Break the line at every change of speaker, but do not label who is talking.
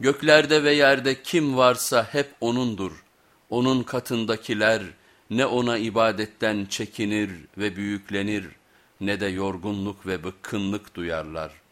Göklerde ve yerde kim varsa hep O'nundur. O'nun katındakiler ne O'na ibadetten çekinir ve büyüklenir ne de yorgunluk ve bıkkınlık duyarlar.''